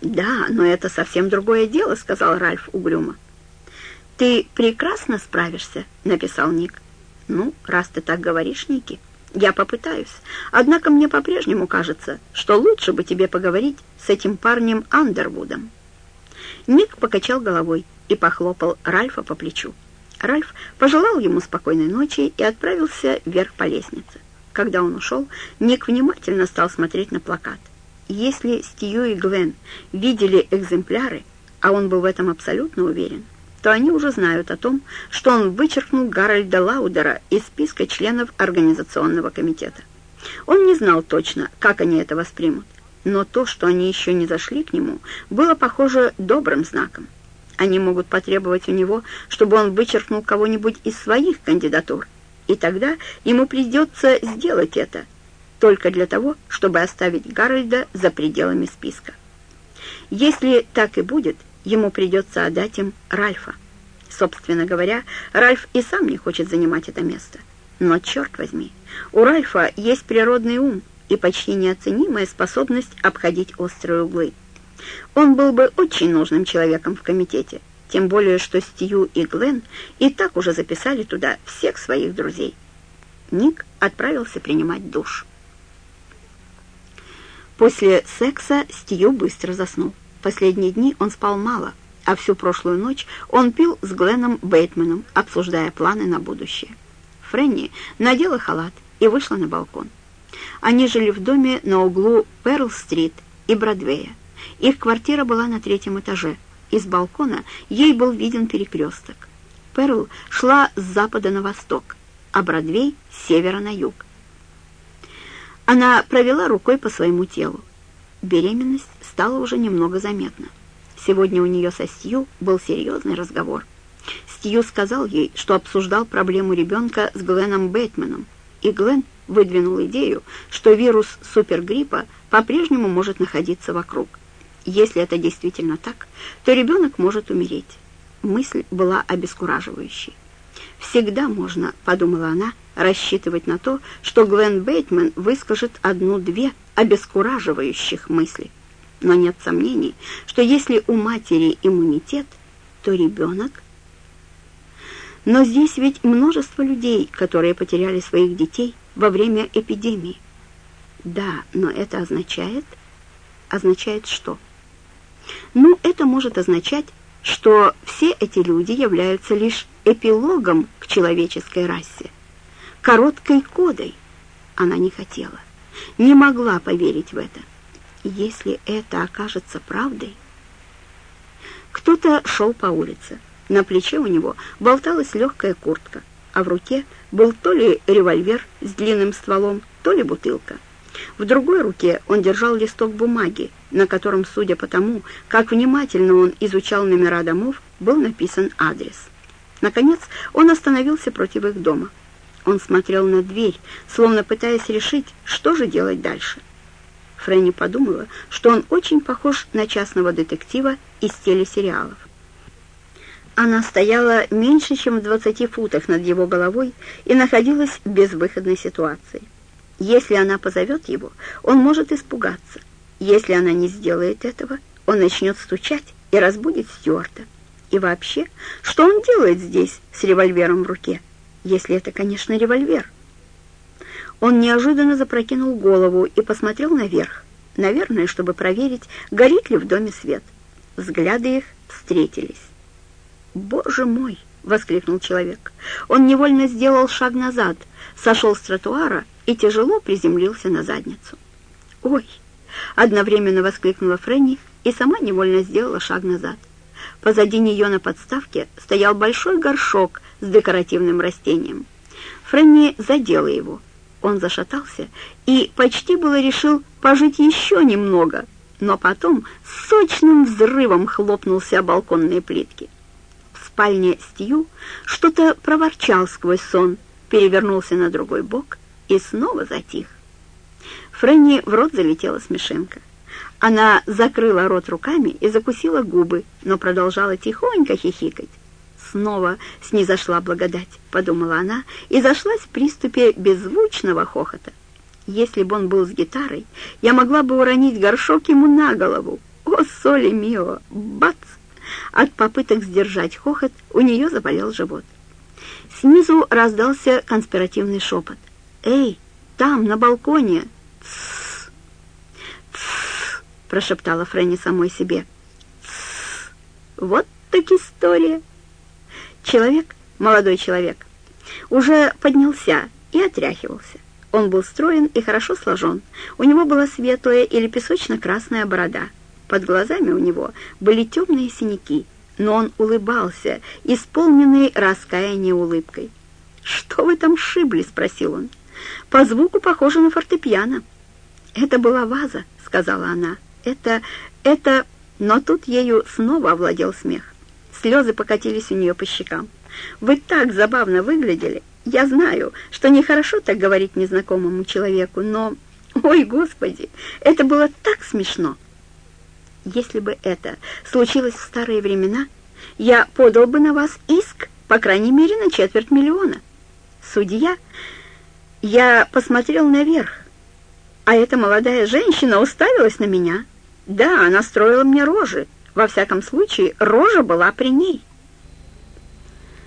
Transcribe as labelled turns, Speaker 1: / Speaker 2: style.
Speaker 1: «Да, но это совсем другое дело», — сказал Ральф угрюмо. «Ты прекрасно справишься», — написал Ник. «Ну, раз ты так говоришь, Ники, я попытаюсь. Однако мне по-прежнему кажется, что лучше бы тебе поговорить с этим парнем Андервудом». Ник покачал головой и похлопал Ральфа по плечу. Ральф пожелал ему спокойной ночи и отправился вверх по лестнице. Когда он ушел, Ник внимательно стал смотреть на плакат. Если Стью и Гвен видели экземпляры, а он был в этом абсолютно уверен, то они уже знают о том, что он вычеркнул Гарольда Лаудера из списка членов Организационного комитета. Он не знал точно, как они это воспримут, но то, что они еще не зашли к нему, было, похоже, добрым знаком. Они могут потребовать у него, чтобы он вычеркнул кого-нибудь из своих кандидатур, и тогда ему придется сделать это, только для того, чтобы оставить Гарольда за пределами списка. Если так и будет, ему придется отдать им Ральфа. Собственно говоря, Ральф и сам не хочет занимать это место. Но, черт возьми, у Ральфа есть природный ум и почти неоценимая способность обходить острые углы. Он был бы очень нужным человеком в комитете, тем более что Стью и Глен и так уже записали туда всех своих друзей. Ник отправился принимать душ. После секса Стью быстро заснул. Последние дни он спал мало, а всю прошлую ночь он пил с Гленном Бейтманом, обсуждая планы на будущее. Фрэнни надела халат и вышла на балкон. Они жили в доме на углу Перл-стрит и Бродвея. Их квартира была на третьем этаже. Из балкона ей был виден перекресток. Перл шла с запада на восток, а Бродвей — с севера на юг. Она провела рукой по своему телу. Беременность стала уже немного заметна. Сегодня у нее со Стью был серьезный разговор. Стью сказал ей, что обсуждал проблему ребенка с Гленном Бэтменом, и Глен выдвинул идею, что вирус супергриппа по-прежнему может находиться вокруг. Если это действительно так, то ребенок может умереть. Мысль была обескураживающей. «Всегда можно», — подумала она, — «рассчитывать на то, что Глен Бейтман выскажет одну-две обескураживающих мысли. Но нет сомнений, что если у матери иммунитет, то ребенок... Но здесь ведь множество людей, которые потеряли своих детей во время эпидемии. Да, но это означает... Означает что? Ну, это может означать, что все эти люди являются лишь эпилогом к человеческой расе, короткой кодой. Она не хотела, не могла поверить в это. Если это окажется правдой... Кто-то шел по улице. На плече у него болталась легкая куртка, а в руке был то ли револьвер с длинным стволом, то ли бутылка. В другой руке он держал листок бумаги, на котором, судя по тому, как внимательно он изучал номера домов, был написан адрес. Наконец он остановился против их дома. Он смотрел на дверь, словно пытаясь решить, что же делать дальше. Фрэнни подумала, что он очень похож на частного детектива из телесериалов. Она стояла меньше, чем в двадцати футах над его головой и находилась в безвыходной ситуации. Если она позовет его, он может испугаться. Если она не сделает этого, он начнет стучать и разбудит Стюарта. И вообще, что он делает здесь с револьвером в руке? Если это, конечно, револьвер. Он неожиданно запрокинул голову и посмотрел наверх. Наверное, чтобы проверить, горит ли в доме свет. Взгляды их встретились. «Боже мой!» — воскликнул человек. Он невольно сделал шаг назад, сошел с тротуара и тяжело приземлился на задницу. «Ой!» — одновременно воскликнула Фрэнни и сама невольно сделала шаг назад. Позади нее на подставке стоял большой горшок с декоративным растением. Фрэнни задела его — он зашатался и почти было решил пожить еще немного, но потом сочным взрывом хлопнулся о балконные плитки. В спальне Стью что-то проворчал сквозь сон, перевернулся на другой бок и снова затих. Фрэнни в рот залетела смешинка. Она закрыла рот руками и закусила губы, но продолжала тихонько хихикать снова снизошла благодать, подумала она, и зашлась в приступе беззвучного хохота. Если бы он был с гитарой, я могла бы уронить горшок ему на голову. О, соли мио! Бац! От попыток сдержать хохот у нее заболел живот. Снизу раздался конспиративный шепот. «Эй, там, на балконе!» «Тссс! Тссс!» — прошептала Фрэнни самой себе. «Тссс! Вот так история!» Человек, молодой человек, уже поднялся и отряхивался. Он был строен и хорошо сложен. У него была светлая или песочно-красная борода. Под глазами у него были темные синяки, но он улыбался, исполненный раскаяния улыбкой. «Что вы там шибли?» — спросил он. «По звуку похоже на фортепиано». «Это была ваза», — сказала она. «Это... это...» Но тут ею снова овладел смех. Слезы покатились у нее по щекам. «Вы так забавно выглядели! Я знаю, что нехорошо так говорить незнакомому человеку, но... Ой, Господи, это было так смешно!» Если бы это случилось в старые времена, я подал бы на вас иск, по крайней мере, на четверть миллиона. Судья, я посмотрел наверх, а эта молодая женщина уставилась на меня. Да, она строила мне рожи. Во всяком случае, рожа была при ней.